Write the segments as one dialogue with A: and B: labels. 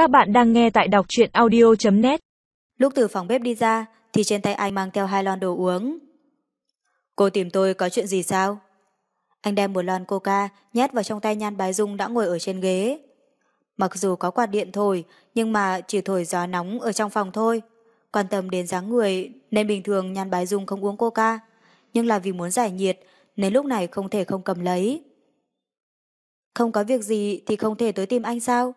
A: Các bạn đang nghe tại đọc truyện audio.net
B: Lúc từ phòng bếp đi ra, thì trên tay anh mang theo hai lon đồ uống. Cô tìm tôi có chuyện gì sao? Anh đem một lon coca nhét vào trong tay Nhan Bái Dung đã ngồi ở trên ghế. Mặc dù có quạt điện thổi nhưng mà chỉ thổi gió nóng ở trong phòng thôi. Quan tâm đến dáng người, nên bình thường Nhan Bái Dung không uống coca. Nhưng là vì muốn giải nhiệt, nên lúc này không thể không cầm lấy. Không có việc gì thì không thể tới tìm anh sao?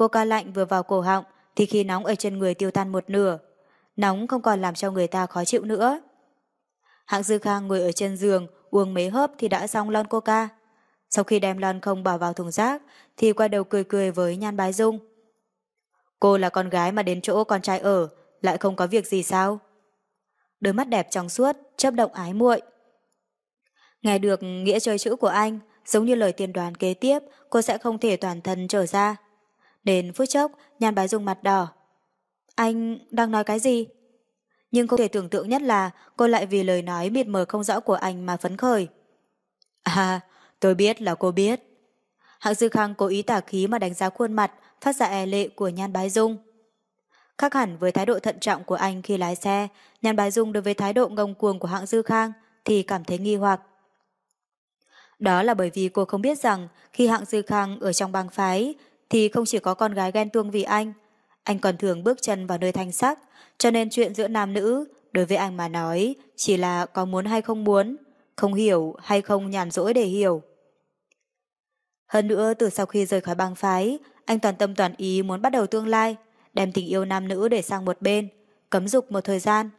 B: Coca lạnh vừa vào cổ họng thì khi nóng ở trên người tiêu tan một nửa. Nóng không còn làm cho người ta khó chịu nữa. Hạng Dư Khang ngồi ở trên giường uống mấy hớp thì đã xong lon coca. Sau khi đem lon không bỏ vào thùng rác thì quay đầu cười cười với Nhan Bái Dung. Cô là con gái mà đến chỗ con trai ở lại không có việc gì sao? Đôi mắt đẹp trong suốt, chấp động ái muội. Nghe được nghĩa chơi chữ của anh, giống như lời tiên đoán kế tiếp, cô sẽ không thể toàn thân trở ra. Đến phút chốc, Nhan Bái Dung mặt đỏ. Anh đang nói cái gì? Nhưng không thể tưởng tượng nhất là cô lại vì lời nói mịt mờ không rõ của anh mà phấn khởi. À, tôi biết là cô biết. Hạng Dư Khang cố ý tả khí mà đánh giá khuôn mặt, phát ra e lệ của Nhan Bái Dung. Khác hẳn với thái độ thận trọng của anh khi lái xe, Nhan Bái Dung đối với thái độ ngông cuồng của Hạng Dư Khang thì cảm thấy nghi hoặc. Đó là bởi vì cô không biết rằng khi Hạng Dư Khang ở trong bang phái thì không chỉ có con gái ghen tuông vì anh, anh còn thường bước chân vào nơi thanh sắc, cho nên chuyện giữa nam nữ đối với anh mà nói chỉ là có muốn hay không muốn, không hiểu hay không nhàn rỗi để hiểu. Hơn nữa từ sau khi rời khỏi bang phái, anh toàn tâm toàn ý muốn bắt đầu tương lai, đem tình yêu nam nữ để sang một bên, cấm dục một thời gian.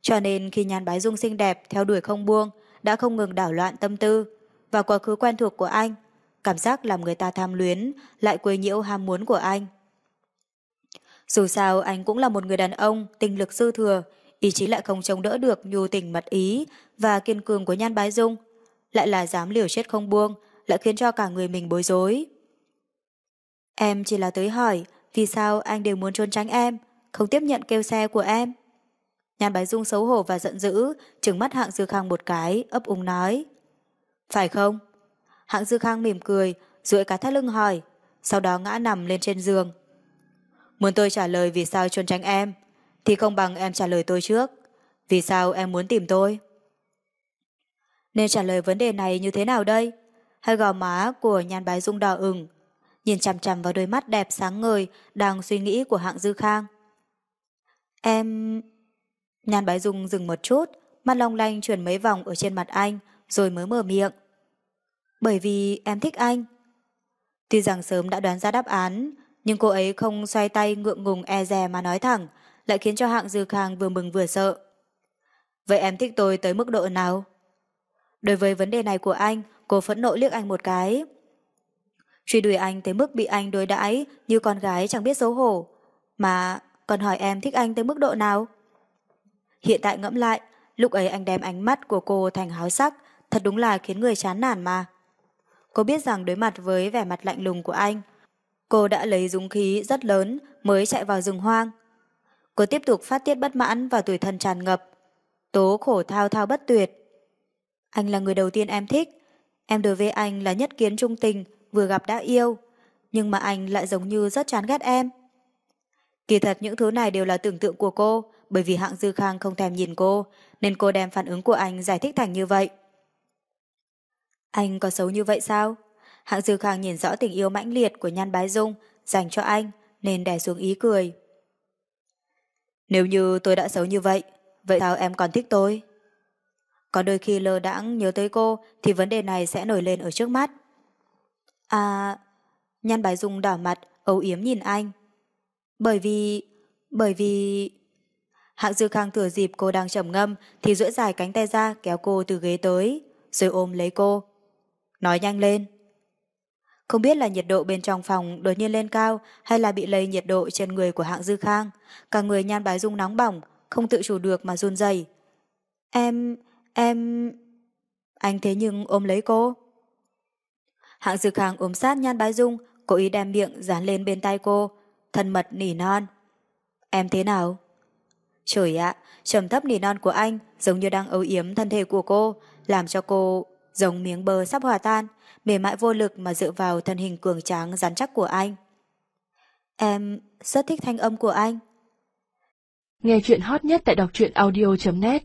B: Cho nên khi nhàn bái dung xinh đẹp theo đuổi không buông, đã không ngừng đảo loạn tâm tư, và quá khứ quen thuộc của anh, cảm giác làm người ta tham luyến, lại quấy nhiễu ham muốn của anh. Dù sao anh cũng là một người đàn ông, tình lực dư thừa, ý chí lại không chống đỡ được nhu tình mật ý và kiên cường của Nhan Bái Dung, lại là dám liều chết không buông, lại khiến cho cả người mình bối rối. Em chỉ là tới hỏi, vì sao anh đều muốn trốn tránh em, không tiếp nhận kêu xe của em? Nhan Bái Dung xấu hổ và giận dữ, trừng mắt hạng dư khang một cái, ấp úng nói. Phải không? Hạng Dư Khang mỉm cười, duỗi cả thắt lưng hỏi, sau đó ngã nằm lên trên giường. Muốn tôi trả lời vì sao trốn tránh em, thì không bằng em trả lời tôi trước. Vì sao em muốn tìm tôi? Nên trả lời vấn đề này như thế nào đây? Hai gò má của nhan bái dung đỏ ửng, nhìn chằm chằm vào đôi mắt đẹp sáng ngời đang suy nghĩ của hạng Dư Khang. Em... Nhan bái dung dừng một chút, mắt long lanh chuyển mấy vòng ở trên mặt anh, rồi mới mở miệng. Bởi vì em thích anh. Tuy rằng sớm đã đoán ra đáp án, nhưng cô ấy không xoay tay ngượng ngùng e dè mà nói thẳng, lại khiến cho hạng dư khang vừa mừng vừa sợ. Vậy em thích tôi tới mức độ nào? Đối với vấn đề này của anh, cô phẫn nộ liếc anh một cái. Truy đuổi anh tới mức bị anh đối đãi như con gái chẳng biết xấu hổ. Mà còn hỏi em thích anh tới mức độ nào? Hiện tại ngẫm lại, lúc ấy anh đem ánh mắt của cô thành háo sắc, thật đúng là khiến người chán nản mà. Cô biết rằng đối mặt với vẻ mặt lạnh lùng của anh, cô đã lấy dũng khí rất lớn mới chạy vào rừng hoang. Cô tiếp tục phát tiết bất mãn và tuổi thân tràn ngập. Tố khổ thao thao bất tuyệt. Anh là người đầu tiên em thích. Em đối với anh là nhất kiến trung tình, vừa gặp đã yêu. Nhưng mà anh lại giống như rất chán ghét em. Kỳ thật những thứ này đều là tưởng tượng của cô, bởi vì hạng Dư Khang không thèm nhìn cô, nên cô đem phản ứng của anh giải thích thành như vậy. Anh có xấu như vậy sao? Hạng Dư Khang nhìn rõ tình yêu mãnh liệt của Nhan Bái Dung dành cho anh nên đè xuống ý cười. Nếu như tôi đã xấu như vậy, vậy sao em còn thích tôi? Có đôi khi lơ đãng nhớ tới cô thì vấn đề này sẽ nổi lên ở trước mắt. À, Nhan Bái Dung đỏ mặt, âu yếm nhìn anh. Bởi vì... bởi vì... Hạng Dư Khang thừa dịp cô đang trầm ngâm thì duỗi dài cánh tay ra kéo cô từ ghế tới, rồi ôm lấy cô. Nói nhanh lên. Không biết là nhiệt độ bên trong phòng đột nhiên lên cao hay là bị lây nhiệt độ trên người của hạng dư khang. Cả người nhan bái dung nóng bỏng, không tự chủ được mà run rẩy. Em, em... Anh thế nhưng ôm lấy cô. Hạng dư khang ôm sát nhan bái dung, cố ý đem miệng dán lên bên tay cô, thân mật nỉ non. Em thế nào? Trời ạ, trầm thấp nỉ non của anh giống như đang âu yếm thân thể của cô, làm cho cô giống miếng bơ sắp hòa tan, mềm mại vô lực mà dựa vào thân hình cường tráng rắn chắc của anh. Em rất thích thanh âm của anh.
A: Nghe chuyện hot nhất tại đọc truyện audio.net